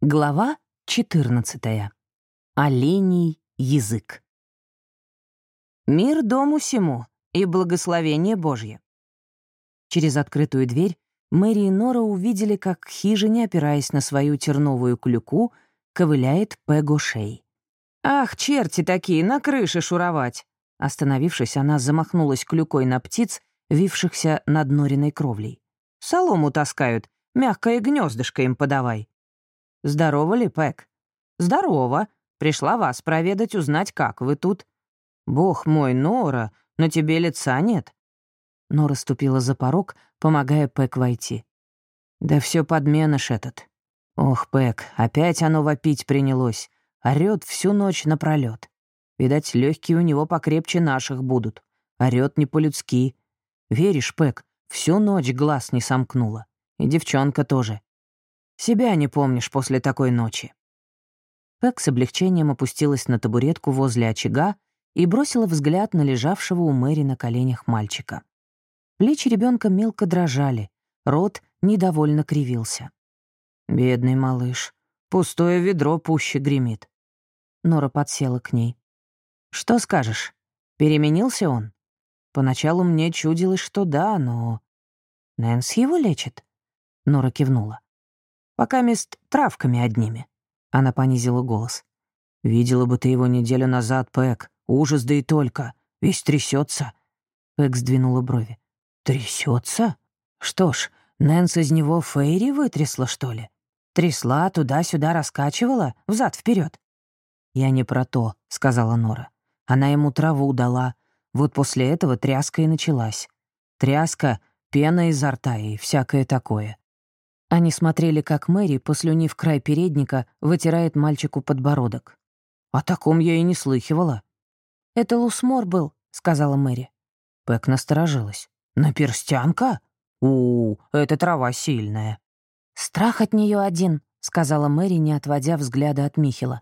Глава 14. Оленей язык. Мир дому сему и благословение Божье. Через открытую дверь Мэри и Нора увидели, как к хижине, опираясь на свою терновую клюку, ковыляет Пего Шей. «Ах, черти такие, на крыше шуровать!» Остановившись, она замахнулась клюкой на птиц, вившихся над нориной кровлей. «Солому таскают, мягкое гнездышко им подавай». «Здорово ли, Пэк?» «Здорово. Пришла вас проведать, узнать, как вы тут». «Бог мой, Нора, на тебе лица нет». Нора ступила за порог, помогая Пэк войти. «Да все подменыш этот. Ох, Пэк, опять оно вопить принялось. Орёт всю ночь напролёт. Видать, легкие у него покрепче наших будут. Орёт не по-людски. Веришь, Пэк, всю ночь глаз не сомкнула. И девчонка тоже. Себя не помнишь после такой ночи». Пэк с облегчением опустилась на табуретку возле очага и бросила взгляд на лежавшего у Мэри на коленях мальчика. Плечи ребенка мелко дрожали, рот недовольно кривился. «Бедный малыш, пустое ведро пуще гремит». Нора подсела к ней. «Что скажешь? Переменился он?» Поначалу мне чудилось, что да, но... «Нэнс его лечит?» Нора кивнула. Пока мест травками одними. Она понизила голос. «Видела бы ты его неделю назад, Пэк. Ужас, да и только. Весь трясется. Пэк сдвинула брови. Трясется? Что ж, Нэнс из него Фейри вытрясла, что ли? Трясла, туда-сюда раскачивала, взад вперед. «Я не про то», — сказала Нора. Она ему траву дала. Вот после этого тряска и началась. Тряска, пена изо рта и всякое такое. Они смотрели, как Мэри, послюнив край передника, вытирает мальчику подбородок. «О таком я и не слыхивала». «Это лусмор был», — сказала Мэри. Пэк насторожилась. «Наперстянка? у, -у это трава сильная». «Страх от нее один», — сказала Мэри, не отводя взгляда от Михила.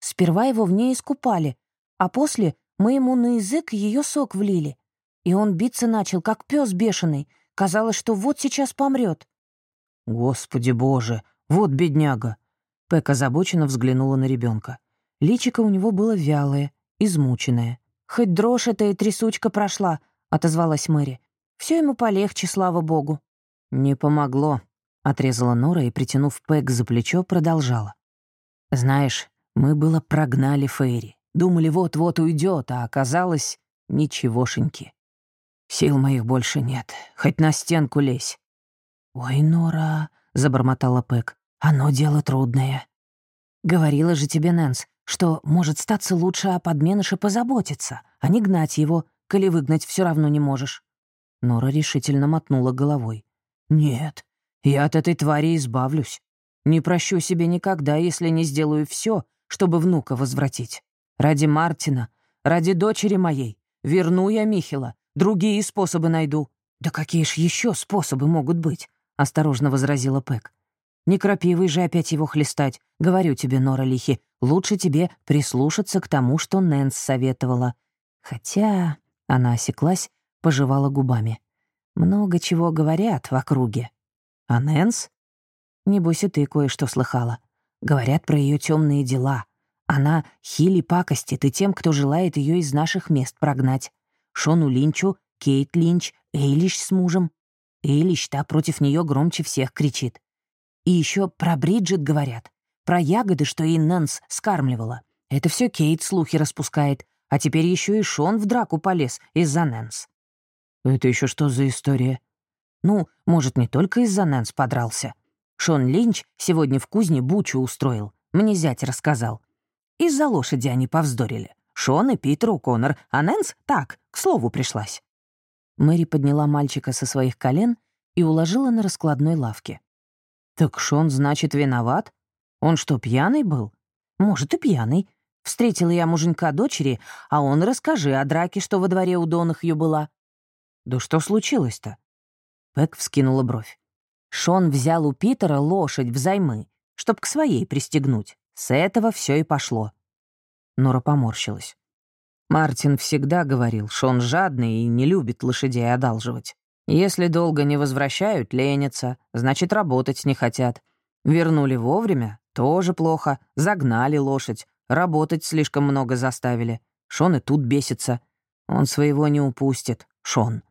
«Сперва его в ней искупали, а после мы ему на язык ее сок влили. И он биться начал, как пес бешеный. Казалось, что вот сейчас помрет. «Господи боже, вот бедняга!» Пэк озабоченно взглянула на ребенка. Личико у него было вялое, измученное. «Хоть дрожь эта и трясучка прошла», — отозвалась Мэри. Все ему полегче, слава богу». «Не помогло», — отрезала Нора и, притянув Пэк за плечо, продолжала. «Знаешь, мы было прогнали Фейри. Думали, вот-вот уйдет, а оказалось ничегошеньки. Сил моих больше нет, хоть на стенку лезь. «Ой, Нора», — забормотала Пэк, — «оно дело трудное». «Говорила же тебе, Нэнс, что, может, статься лучше о подменыше позаботиться, а не гнать его, коли выгнать все равно не можешь». Нора решительно мотнула головой. «Нет, я от этой твари избавлюсь. Не прощу себе никогда, если не сделаю все, чтобы внука возвратить. Ради Мартина, ради дочери моей. Верну я Михила, другие способы найду. Да какие ж еще способы могут быть? — осторожно возразила Пэк. «Не крапивой же опять его хлестать. Говорю тебе, Нора Лихи, лучше тебе прислушаться к тому, что Нэнс советовала. Хотя...» — она осеклась, пожевала губами. «Много чего говорят в округе. А Нэнс? Небось и ты кое-что слыхала. Говорят про ее темные дела. Она хили пакостит и тем, кто желает ее из наших мест прогнать. Шону Линчу, Кейт Линч, Эйлиш с мужем. Эйлиш та против нее громче всех кричит. И еще про Бриджит говорят. Про ягоды, что ей Нэнс скармливала. Это все Кейт слухи распускает. А теперь еще и Шон в драку полез из-за Нэнс. Это еще что за история? Ну, может, не только из-за Нэнс подрался. Шон Линч сегодня в кузне бучу устроил. Мне зять рассказал. Из-за лошади они повздорили. Шон и Питер О'Коннор, а Нэнс так, к слову пришлась. Мэри подняла мальчика со своих колен и уложила на раскладной лавке. «Так Шон, значит, виноват? Он что, пьяный был? Может, и пьяный. Встретила я муженька дочери, а он расскажи о драке, что во дворе у Донахью была». «Да что случилось-то?» Пэк вскинула бровь. Шон взял у Питера лошадь взаймы, чтоб к своей пристегнуть. С этого все и пошло. Нора поморщилась. Мартин всегда говорил, что он жадный и не любит лошадей одалживать. Если долго не возвращают, ленятся, значит, работать не хотят. Вернули вовремя, Тоже плохо. Загнали лошадь. Работать слишком много заставили. Шон и тут бесится. Он своего не упустит. Шон.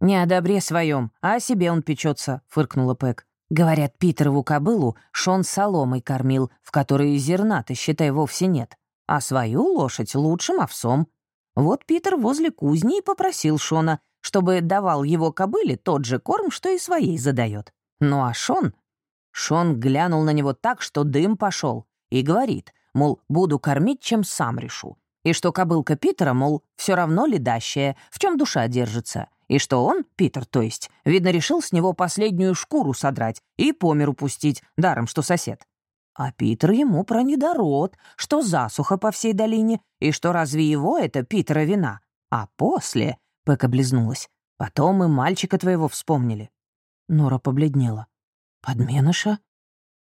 «Не о добре своем, а о себе он печется, фыркнула Пэк. Говорят, Питерову кобылу Шон соломой кормил, в которой зерна-то, считай, вовсе нет. А свою лошадь лучшим овсом. Вот Питер возле кузни и попросил Шона, чтобы давал его кобыле тот же корм, что и своей задает. Ну а Шон... Шон глянул на него так, что дым пошел, и говорит, мол, буду кормить, чем сам решу. И что кобылка Питера, мол, все равно ледащая, в чем душа держится. И что он, Питер, то есть, видно, решил с него последнюю шкуру содрать и по миру пустить, даром что сосед. А Питер ему про недород, что засуха по всей долине, и что разве его это Питера вина. А после, — Пэк облизнулась, — потом и мальчика твоего вспомнили. Нора побледнела. «Подменыша?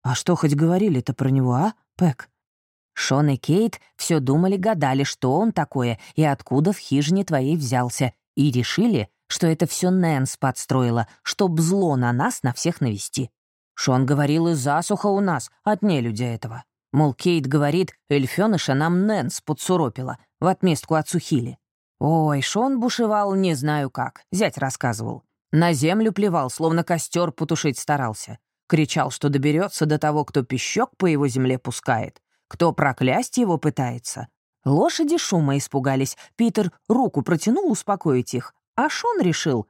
А что хоть говорили-то про него, а, Пэк?» Шон и Кейт все думали-гадали, что он такое и откуда в хижине твоей взялся, и решили, что это все Нэнс подстроила, чтоб зло на нас на всех навести. Шон говорил, и засуха у нас, от нелюдя этого. Мол, Кейт говорит, эльфёныша нам Нэнс подсуропила, в отместку от Сухили. Ой, Шон бушевал не знаю как, зять рассказывал. На землю плевал, словно костер потушить старался. Кричал, что доберется до того, кто пищок по его земле пускает, кто проклясть его пытается. Лошади шума испугались. Питер руку протянул успокоить их, а Шон решил.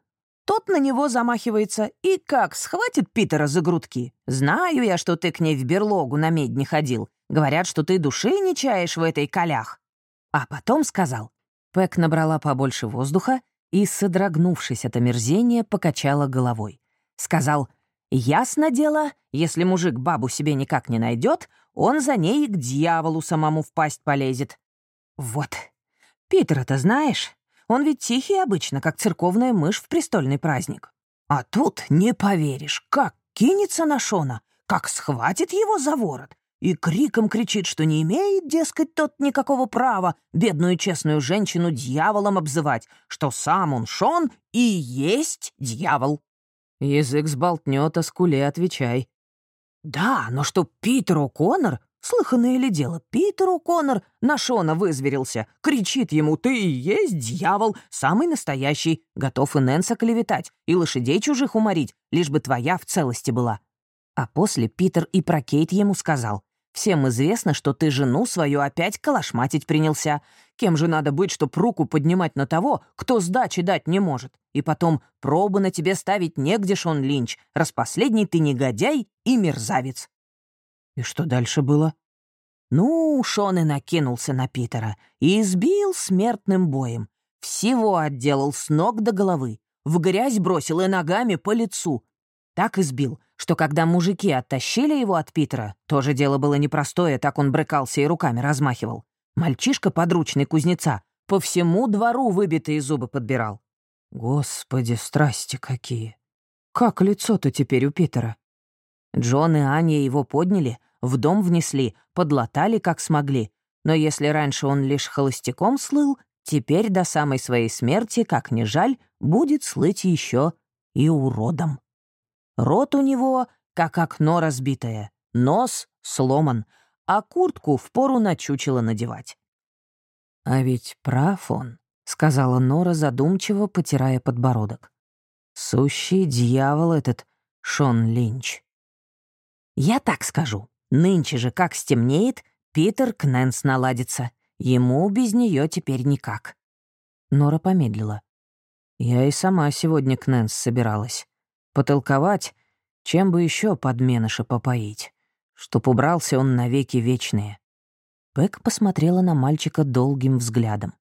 Тот на него замахивается и как схватит Питера за грудки. «Знаю я, что ты к ней в берлогу на медне ходил. Говорят, что ты души не чаешь в этой колях». А потом сказал. Пэк набрала побольше воздуха и, содрогнувшись от омерзения, покачала головой. Сказал, «Ясно дело, если мужик бабу себе никак не найдет, он за ней к дьяволу самому впасть полезет». «Вот, Питера-то знаешь? Он ведь тихий обычно, как церковная мышь в престольный праздник. А тут, не поверишь, как кинется на Шона, как схватит его за ворот, и криком кричит, что не имеет, дескать, тот никакого права бедную честную женщину дьяволом обзывать, что сам он Шон и есть дьявол. Язык сболтнет, а скуле отвечай. Да, но что Питер О'Коннор, слыханное ли дело, Питер О'Коннор на Шона вызверился, кричит ему «Ты и есть дьявол, самый настоящий, готов и Нэнса клеветать, и лошадей чужих уморить, лишь бы твоя в целости была». А после Питер и про Кейт ему сказал Всем известно, что ты жену свою опять калашматить принялся. Кем же надо быть, чтоб руку поднимать на того, кто сдачи дать не может? И потом, пробы на тебе ставить негде, Шон Линч, раз последний ты негодяй и мерзавец». И что дальше было? Ну, Шон и накинулся на Питера и избил смертным боем. Всего отделал с ног до головы, в грязь бросил и ногами по лицу. Так избил, что когда мужики оттащили его от Питера, тоже дело было непростое, так он брыкался и руками размахивал. Мальчишка подручный кузнеца по всему двору выбитые зубы подбирал. Господи, страсти какие! Как лицо-то теперь у Питера? Джон и Аня его подняли, в дом внесли, подлатали как смогли. Но если раньше он лишь холостяком слыл, теперь до самой своей смерти, как ни жаль, будет слыть еще и уродом. Рот у него, как окно разбитое, нос сломан, а куртку впору на чучело надевать. «А ведь прав он», — сказала Нора задумчиво, потирая подбородок. «Сущий дьявол этот Шон Линч». «Я так скажу. Нынче же, как стемнеет, Питер к Нэнс наладится. Ему без нее теперь никак». Нора помедлила. «Я и сама сегодня к Нэнс собиралась потолковать, чем бы еще подменыша попоить, чтоб убрался он навеки вечные. Пэк посмотрела на мальчика долгим взглядом.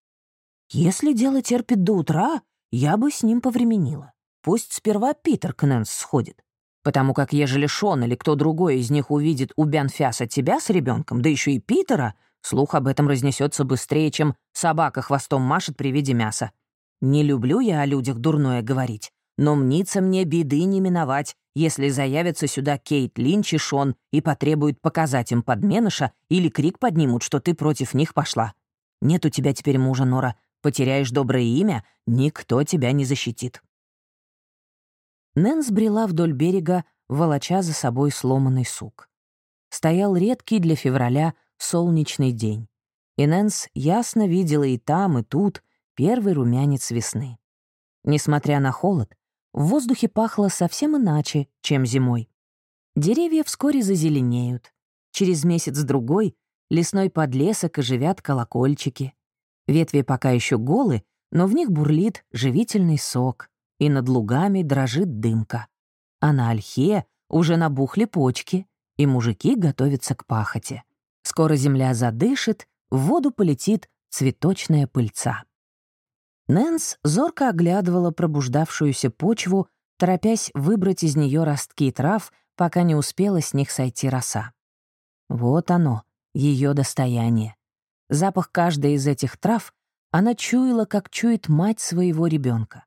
«Если дело терпит до утра, я бы с ним повременила. Пусть сперва Питер к Нэнс сходит. Потому как ежели Шон или кто другой из них увидит у Бянфяса тебя с ребенком, да еще и Питера, слух об этом разнесется быстрее, чем собака хвостом машет при виде мяса. Не люблю я о людях дурное говорить, но мнится мне беды не миновать, если заявятся сюда Кейт Линч и Шон и потребуют показать им подменыша или крик поднимут, что ты против них пошла. Нет у тебя теперь мужа, Нора. Потеряешь доброе имя, никто тебя не защитит». Нэнс брела вдоль берега, волоча за собой сломанный сук. стоял редкий для февраля солнечный день. И Нэнс ясно видела и там, и тут первый румянец весны. Несмотря на холод, в воздухе пахло совсем иначе, чем зимой. Деревья вскоре зазеленеют. Через месяц-другой лесной подлесок оживят колокольчики. Ветви пока еще голы, но в них бурлит живительный сок, и над лугами дрожит дымка. А на ольхе уже набухли почки, и мужики готовятся к пахоте. Скоро земля задышит, в воду полетит цветочная пыльца. Нэнс зорко оглядывала пробуждавшуюся почву, торопясь выбрать из нее ростки трав, пока не успела с них сойти роса. Вот оно, ее достояние. Запах каждой из этих трав она чуяла, как чует мать своего ребенка.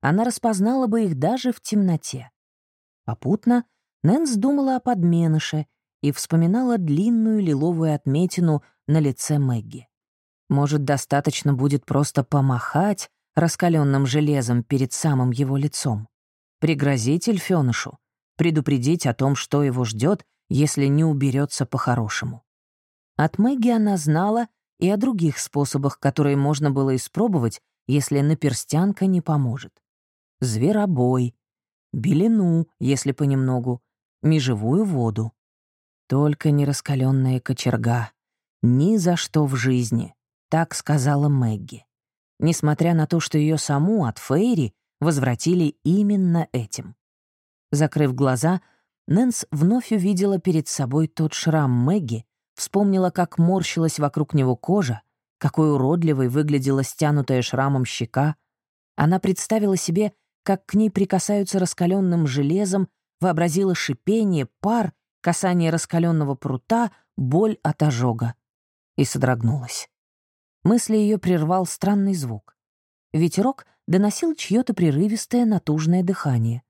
Она распознала бы их даже в темноте. Попутно Нэнс думала о подменыше и вспоминала длинную лиловую отметину на лице Мэгги. Может, достаточно будет просто помахать раскаленным железом перед самым его лицом, пригрозить Эльфёнышу, предупредить о том, что его ждет, если не уберется по-хорошему. От Мэгги она знала, и о других способах, которые можно было испробовать, если наперстянка не поможет. Зверобой, белину, если понемногу, межевую воду. Только не раскаленная кочерга. Ни за что в жизни, так сказала Мэгги. Несмотря на то, что ее саму от Фейри возвратили именно этим. Закрыв глаза, Нэнс вновь увидела перед собой тот шрам Мэгги, Вспомнила, как морщилась вокруг него кожа, какой уродливой выглядела стянутая шрамом щека. Она представила себе, как к ней прикасаются раскаленным железом, вообразила шипение, пар, касание раскаленного прута, боль от ожога. И содрогнулась. Мысли ее прервал странный звук. Ветерок доносил чье-то прерывистое натужное дыхание.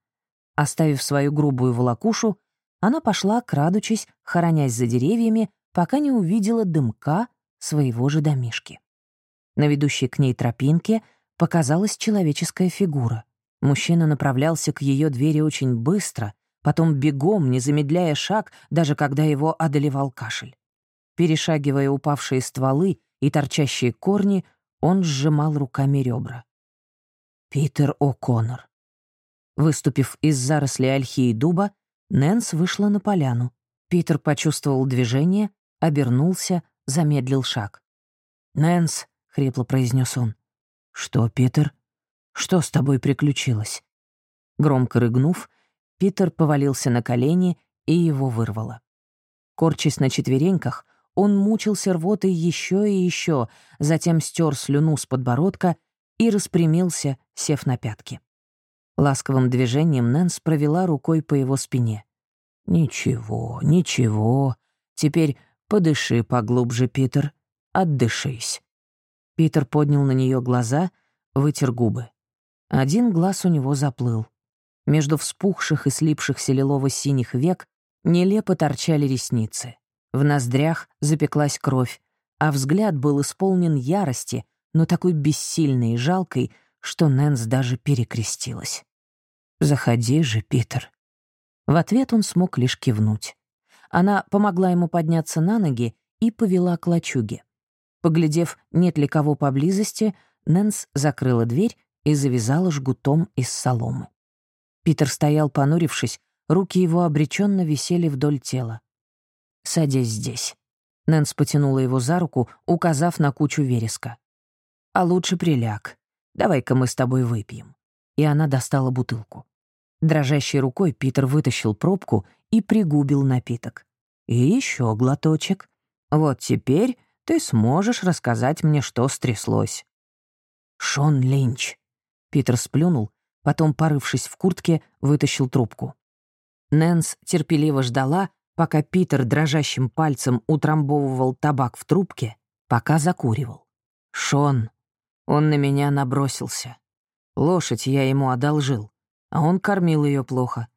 Оставив свою грубую волокушу, она пошла, крадучись, хоронясь за деревьями, пока не увидела дымка своего же домишки. На ведущей к ней тропинке показалась человеческая фигура. Мужчина направлялся к ее двери очень быстро, потом бегом, не замедляя шаг, даже когда его одолевал кашель. Перешагивая упавшие стволы и торчащие корни, он сжимал руками ребра. Питер О'Коннор. Выступив из зарослей ольхи и дуба, Нэнс вышла на поляну. Питер почувствовал движение, обернулся, замедлил шаг. «Нэнс», — хрипло произнес он. «Что, Питер? Что с тобой приключилось?» Громко рыгнув, Питер повалился на колени и его вырвало. Корчась на четвереньках, он мучился рвотой еще и еще, затем стер слюну с подбородка и распрямился, сев на пятки. Ласковым движением Нэнс провела рукой по его спине. «Ничего, ничего. Теперь «Подыши поглубже, Питер. Отдышись». Питер поднял на нее глаза, вытер губы. Один глаз у него заплыл. Между вспухших и слипшихся лилово-синих век нелепо торчали ресницы. В ноздрях запеклась кровь, а взгляд был исполнен ярости, но такой бессильной и жалкой, что Нэнс даже перекрестилась. «Заходи же, Питер». В ответ он смог лишь кивнуть. Она помогла ему подняться на ноги и повела к лачуге. Поглядев, нет ли кого поблизости, Нэнс закрыла дверь и завязала жгутом из соломы. Питер стоял, понурившись, руки его обреченно висели вдоль тела. «Садись здесь». Нэнс потянула его за руку, указав на кучу вереска. «А лучше приляг. Давай-ка мы с тобой выпьем». И она достала бутылку. Дрожащей рукой Питер вытащил пробку и пригубил напиток. «И еще глоточек. Вот теперь ты сможешь рассказать мне, что стряслось». «Шон Линч». Питер сплюнул, потом, порывшись в куртке, вытащил трубку. Нэнс терпеливо ждала, пока Питер дрожащим пальцем утрамбовывал табак в трубке, пока закуривал. «Шон, он на меня набросился. Лошадь я ему одолжил, а он кормил ее плохо.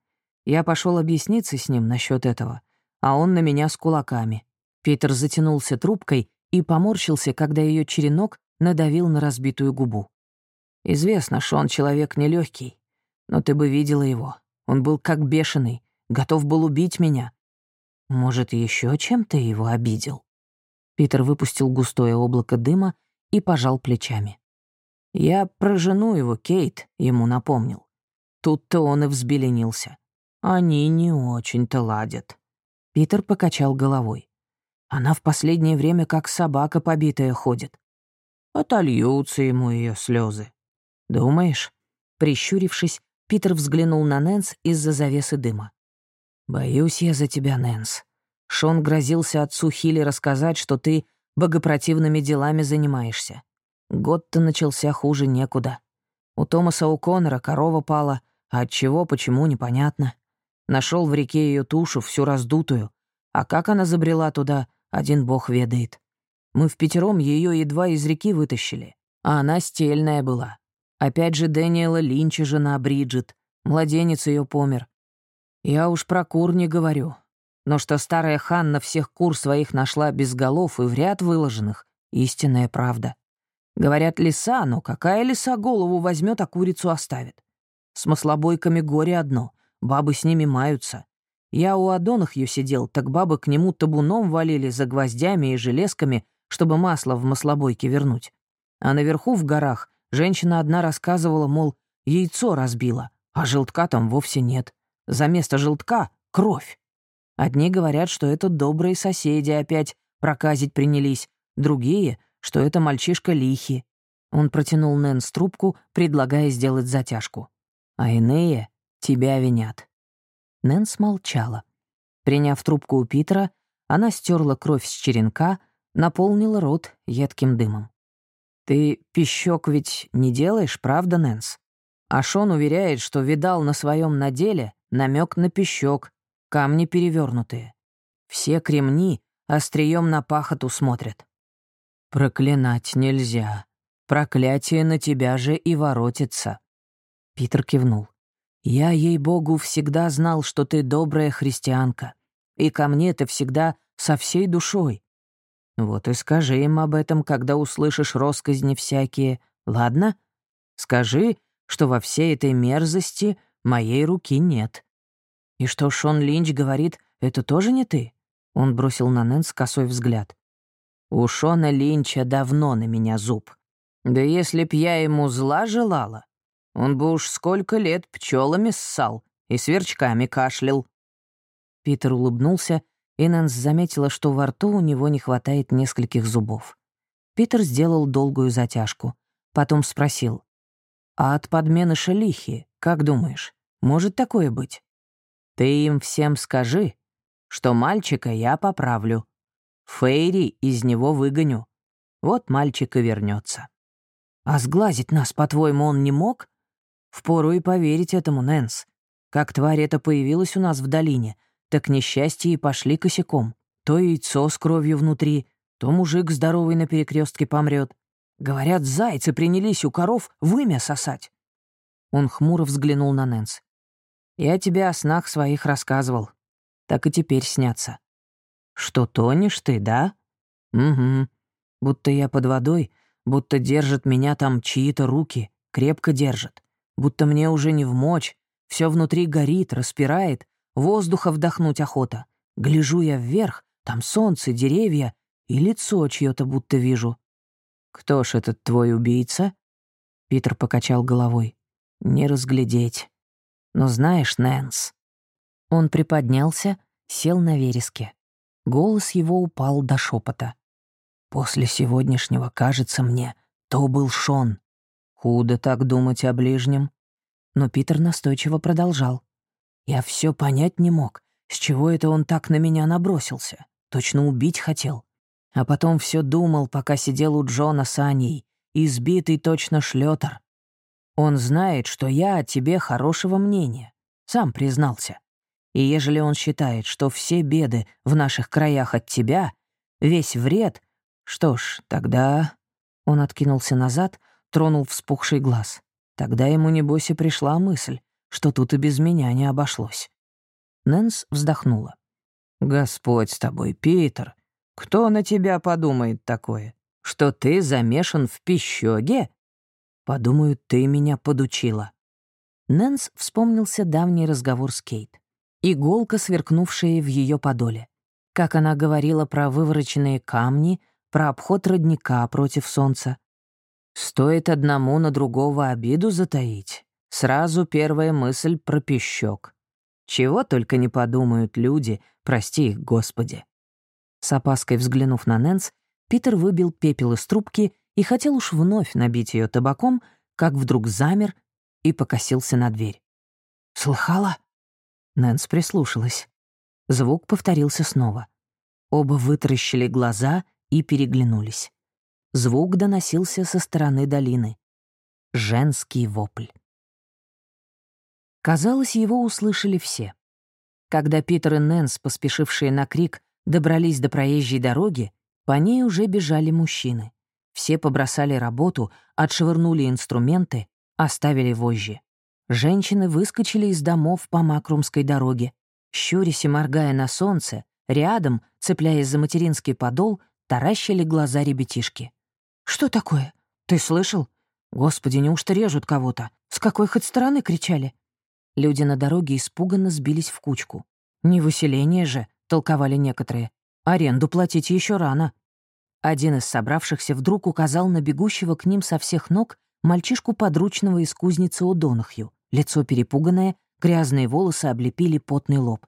Я пошел объясниться с ним насчет этого, а он на меня с кулаками. Питер затянулся трубкой и поморщился, когда ее черенок надавил на разбитую губу. Известно, что он человек нелегкий, но ты бы видела его. Он был как бешеный, готов был убить меня. Может, еще чем ты его обидел?» Питер выпустил густое облако дыма и пожал плечами. «Я про жену его, Кейт», — ему напомнил. Тут-то он и взбеленился. Они не очень-то ладят. Питер покачал головой. Она в последнее время как собака побитая ходит. Отольются ему ее слезы. Думаешь? Прищурившись, Питер взглянул на Нэнс из-за завесы дыма. «Боюсь я за тебя, Нэнс. Шон грозился отцу Хилли рассказать, что ты богопротивными делами занимаешься. Год-то начался хуже некуда. У Томаса О'Коннора корова пала, а от чего, почему, непонятно. Нашел в реке ее тушу, всю раздутую. А как она забрела туда, один бог ведает. Мы в пятером ее едва из реки вытащили. А она стельная была. Опять же Дэниела Линча жена Бриджит. Младенец ее помер. Я уж про кур не говорю. Но что старая Ханна всех кур своих нашла без голов и в ряд выложенных — истинная правда. Говорят, лиса, но какая лиса голову возьмет, а курицу оставит? С маслобойками горе одно, бабы с ними маются. Я у Адонахью сидел, так бабы к нему табуном валили за гвоздями и железками, чтобы масло в маслобойке вернуть. А наверху в горах женщина одна рассказывала, мол, яйцо разбила, а желтка там вовсе нет. За место желтка — кровь. Одни говорят, что это добрые соседи опять проказить принялись, другие — что это мальчишка лихи. Он протянул Нэнс трубку, предлагая сделать затяжку. А иные тебя винят. Нэнс молчала. Приняв трубку у Питера, она стерла кровь с черенка, наполнила рот едким дымом. «Ты пищок ведь не делаешь, правда, Нэнс?» А Шон уверяет, что видал на своем наделе намек на пищок, камни перевернутые. Все кремни острием на пахоту смотрят. «Проклинать нельзя. Проклятие на тебя же и воротится». Питер кивнул. «Я, ей-богу, всегда знал, что ты добрая христианка, и ко мне ты всегда со всей душой. Вот и скажи им об этом, когда услышишь росказни всякие, ладно? Скажи, что во всей этой мерзости моей руки нет». «И что Шон Линч говорит, это тоже не ты?» Он бросил на Нэнс косой взгляд. У Шона Линча давно на меня зуб. Да если б я ему зла желала, он бы уж сколько лет пчелами ссал и сверчками кашлял. Питер улыбнулся, и Нэнс заметила, что во рту у него не хватает нескольких зубов. Питер сделал долгую затяжку. Потом спросил. «А от подмены шалихи, как думаешь, может такое быть? Ты им всем скажи, что мальчика я поправлю, Фейри из него выгоню. Вот мальчик и вернется. А сглазить нас, по-твоему, он не мог? Впору и поверить этому, Нэнс. Как тварь эта появилась у нас в долине, так несчастье и пошли косяком. То яйцо с кровью внутри, то мужик здоровый на перекрестке помрет. Говорят, зайцы принялись у коров вымя сосать. Он хмуро взглянул на Нэнс. «Я тебе о снах своих рассказывал. Так и теперь снятся. «Что тонешь ты, да?» «Угу. Будто я под водой, будто держат меня там чьи-то руки, крепко держат. Будто мне уже не в мочь, все внутри горит, распирает, воздуха вдохнуть охота. Гляжу я вверх, там солнце, деревья, и лицо чье-то будто вижу. «Кто ж этот твой убийца?» Питер покачал головой. «Не разглядеть. Но знаешь, Нэнс...» Он приподнялся, сел на вереске. Голос его упал до шепота. «После сегодняшнего, кажется мне, то был Шон. Худо так думать о ближнем». Но Питер настойчиво продолжал. «Я все понять не мог, с чего это он так на меня набросился. Точно убить хотел. А потом все думал, пока сидел у Джона с Аней, избитый точно шлётер. Он знает, что я о тебе хорошего мнения. Сам признался. И ежели он считает, что все беды в наших краях от тебя, весь вред, что ж, тогда...» Он откинулся назад, тронул вспухший глаз. Тогда ему, небось, и пришла мысль, что тут и без меня не обошлось. Нэнс вздохнула. «Господь с тобой, Питер. Кто на тебя подумает такое? Что ты замешан в пищоге? Подумаю, ты меня подучила». Нэнс вспомнился давний разговор с Кейт иголка, сверкнувшая в ее подоле. как она говорила про вывороченные камни, про обход родника против солнца. Стоит одному на другого обиду затаить. Сразу первая мысль про пищок. Чего только не подумают люди, прости их, Господи. С опаской взглянув на Нэнс, Питер выбил пепел из трубки и хотел уж вновь набить ее табаком, как вдруг замер и покосился на дверь. «Слыхала?» Нэнс прислушалась. Звук повторился снова. Оба вытаращили глаза и переглянулись. Звук доносился со стороны долины. Женский вопль. Казалось, его услышали все. Когда Питер и Нэнс, поспешившие на крик, добрались до проезжей дороги, по ней уже бежали мужчины. Все побросали работу, отшвырнули инструменты, оставили вожжи. Женщины выскочили из домов по Макрумской дороге. Щурясь и моргая на солнце, рядом, цепляясь за материнский подол, таращили глаза ребятишки. «Что такое? Ты слышал? Господи, неужто режут кого-то? С какой хоть стороны кричали?» Люди на дороге испуганно сбились в кучку. «Не выселение же», — толковали некоторые. «Аренду платить еще рано». Один из собравшихся вдруг указал на бегущего к ним со всех ног мальчишку подручного из кузницы у Донахью. Лицо перепуганное, грязные волосы облепили потный лоб.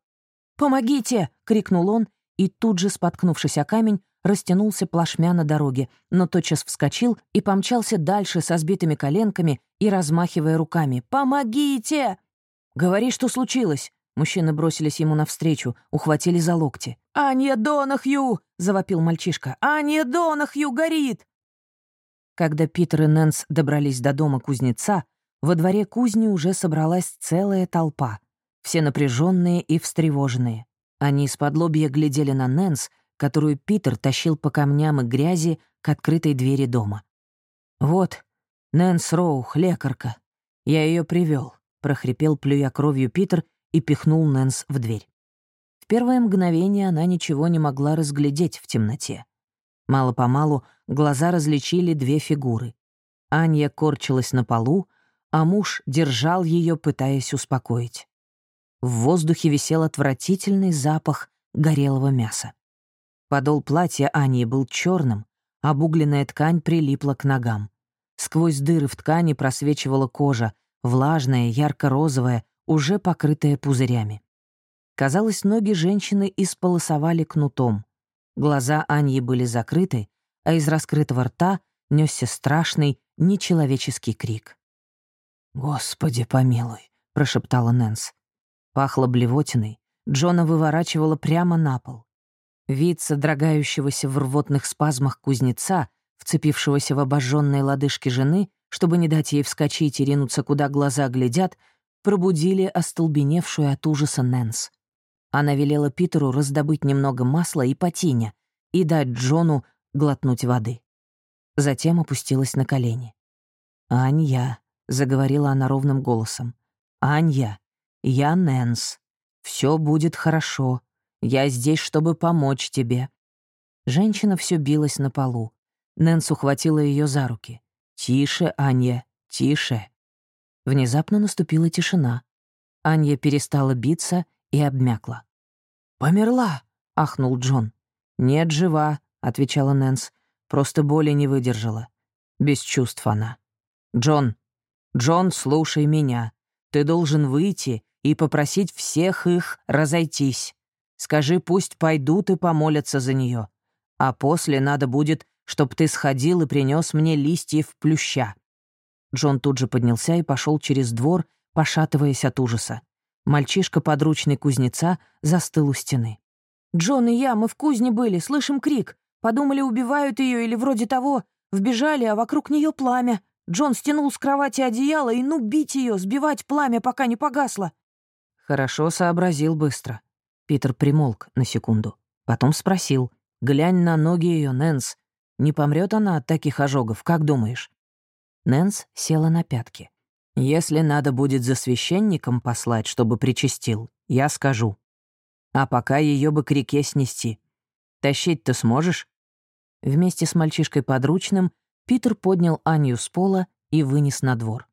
«Помогите!» — крикнул он, и тут же, споткнувшись о камень, растянулся плашмя на дороге, но тотчас вскочил и помчался дальше со сбитыми коленками и размахивая руками. «Помогите!» «Говори, что случилось!» Мужчины бросились ему навстречу, ухватили за локти. «Анья Донахью!» — завопил мальчишка. «Анья Донахью горит!» Когда Питер и Нэнс добрались до дома кузнеца, во дворе кузни уже собралась целая толпа. Все напряженные и встревоженные. Они из-под лобья глядели на Нэнс, которую Питер тащил по камням и грязи к открытой двери дома. «Вот, Нэнс Роух, лекарка. Я ее привел, прохрипел, плюя кровью Питер и пихнул Нэнс в дверь. В первое мгновение она ничего не могла разглядеть в темноте. Мало-помалу глаза различили две фигуры. Анья корчилась на полу, а муж держал ее, пытаясь успокоить. В воздухе висел отвратительный запах горелого мяса. Подол платья Ани был черным, обугленная ткань прилипла к ногам. Сквозь дыры в ткани просвечивала кожа, влажная, ярко-розовая, уже покрытая пузырями. Казалось, ноги женщины исполосовали кнутом. Глаза Аньи были закрыты, а из раскрытого рта несся страшный, нечеловеческий крик. «Господи помилуй», — прошептала Нэнс. Пахло блевотиной, Джона выворачивала прямо на пол. Вид содрогающегося в рвотных спазмах кузнеца, вцепившегося в обожженные лодыжки жены, чтобы не дать ей вскочить и ринуться, куда глаза глядят, пробудили остолбеневшую от ужаса Нэнс. Она велела Питеру раздобыть немного масла и потиня и дать Джону глотнуть воды. Затем опустилась на колени. «Анья», — заговорила она ровным голосом, — «Анья, я Нэнс. Все будет хорошо. Я здесь, чтобы помочь тебе». Женщина все билась на полу. Нэнс ухватила ее за руки. «Тише, Анья, тише». Внезапно наступила тишина. Анья перестала биться и обмякла. «Померла!» — ахнул Джон. «Нет, жива», — отвечала Нэнс. «Просто боли не выдержала. Без чувств она». «Джон! Джон, слушай меня. Ты должен выйти и попросить всех их разойтись. Скажи, пусть пойдут и помолятся за нее. А после надо будет, чтоб ты сходил и принес мне листьев плюща. Джон тут же поднялся и пошел через двор, пошатываясь от ужаса. Мальчишка, подручный кузнеца, застыл у стены. «Джон и я, мы в кузне были, слышим крик. Подумали, убивают ее или вроде того. Вбежали, а вокруг нее пламя. Джон стянул с кровати одеяло и ну бить ее, сбивать пламя, пока не погасло». Хорошо сообразил быстро. Питер примолк на секунду. Потом спросил. «Глянь на ноги ее, Нэнс. Не помрет она от таких ожогов, как думаешь?» Нэнс села на пятки. «Если надо будет за священником послать, чтобы причастил, я скажу. А пока ее бы к реке снести. Тащить ты сможешь?» Вместе с мальчишкой подручным Питер поднял Аню с пола и вынес на двор.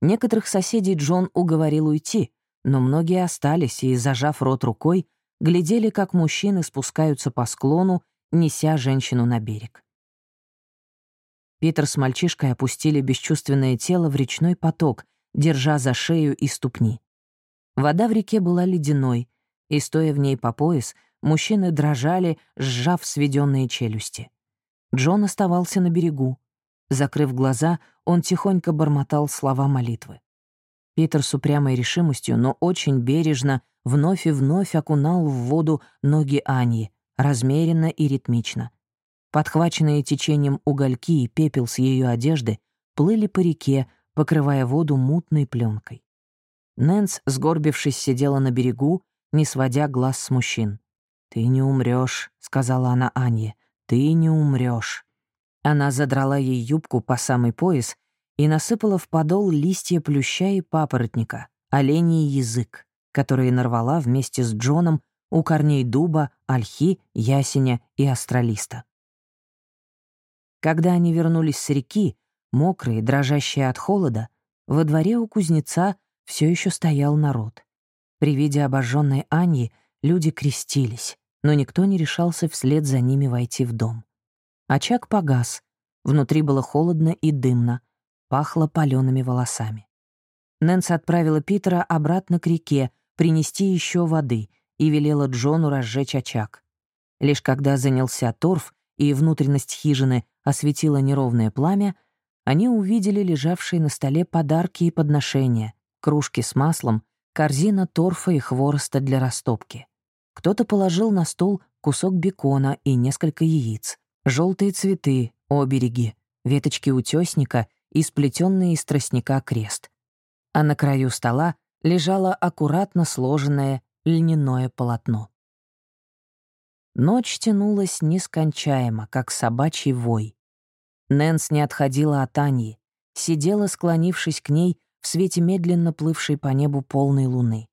Некоторых соседей Джон уговорил уйти, но многие остались и, зажав рот рукой, глядели, как мужчины спускаются по склону, неся женщину на берег. Питер с мальчишкой опустили бесчувственное тело в речной поток, держа за шею и ступни. Вода в реке была ледяной, и, стоя в ней по пояс, мужчины дрожали, сжав сведенные челюсти. Джон оставался на берегу. Закрыв глаза, он тихонько бормотал слова молитвы. Питер с упрямой решимостью, но очень бережно, вновь и вновь окунал в воду ноги Аньи, размеренно и ритмично. Подхваченные течением угольки и пепел с ее одежды плыли по реке, покрывая воду мутной пленкой. Нэнс, сгорбившись, сидела на берегу, не сводя глаз с мужчин. «Ты не умрешь, сказала она Анье. «Ты не умрешь. Она задрала ей юбку по самый пояс и насыпала в подол листья плюща и папоротника, оленей язык, которые нарвала вместе с Джоном у корней дуба, ольхи, ясеня и астролиста. Когда они вернулись с реки, мокрые, дрожащие от холода, во дворе у кузнеца все еще стоял народ. При виде обожженной Аньи люди крестились, но никто не решался вслед за ними войти в дом. Очаг погас, внутри было холодно и дымно, пахло палеными волосами. Нэнси отправила Питера обратно к реке, принести еще воды, и велела Джону разжечь очаг. Лишь когда занялся торф и внутренность хижины осветило неровное пламя, они увидели лежавшие на столе подарки и подношения, кружки с маслом, корзина торфа и хвороста для растопки. Кто-то положил на стол кусок бекона и несколько яиц, желтые цветы, обереги, веточки утесника и сплетенный из тростника крест. А на краю стола лежало аккуратно сложенное льняное полотно. Ночь тянулась нескончаемо, как собачий вой. Нэнс не отходила от Аньи, сидела, склонившись к ней в свете медленно плывшей по небу полной луны.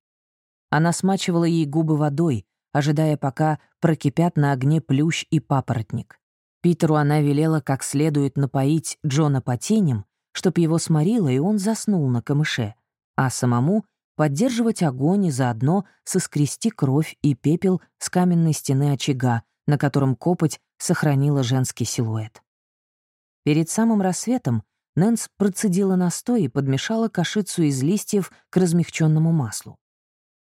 Она смачивала ей губы водой, ожидая, пока прокипят на огне плющ и папоротник. Питеру она велела как следует напоить Джона потенем, чтоб его сморило, и он заснул на камыше, а самому поддерживать огонь и заодно соскрести кровь и пепел с каменной стены очага, на котором копоть сохранила женский силуэт. Перед самым рассветом Нэнс процедила настой и подмешала кашицу из листьев к размягченному маслу.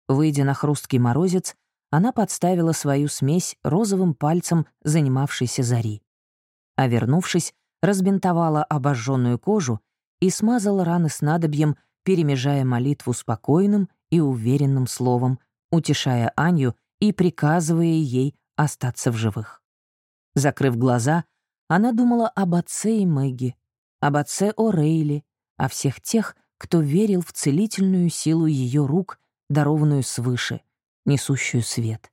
Выйдя на хрусткий морозец, она подставила свою смесь розовым пальцем занимавшейся зари. А вернувшись, разбинтовала обожженную кожу и смазала раны снадобьем перемежая молитву спокойным и уверенным словом, утешая Аню и приказывая ей остаться в живых. Закрыв глаза, она думала об отце и Мэгги, об отце О'Рейли, о всех тех, кто верил в целительную силу ее рук, дарованную свыше, несущую свет.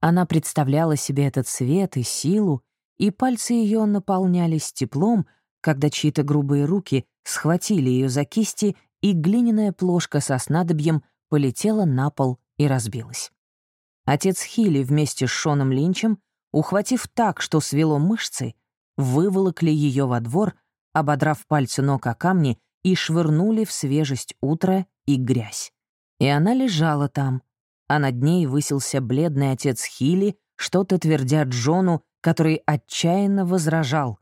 Она представляла себе этот свет и силу, и пальцы ее наполнялись теплом, когда чьи-то грубые руки схватили ее за кисти и глиняная плошка со снадобьем полетела на пол и разбилась. Отец Хилли вместе с Шоном Линчем, ухватив так, что свело мышцы, выволокли ее во двор, ободрав пальцы ног о камни и швырнули в свежесть утра и грязь. И она лежала там, а над ней высился бледный отец Хилли, что-то твердя Джону, который отчаянно возражал.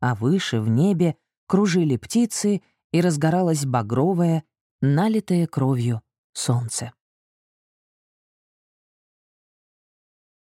А выше, в небе, кружили птицы — и разгоралось багровое, налитое кровью солнце.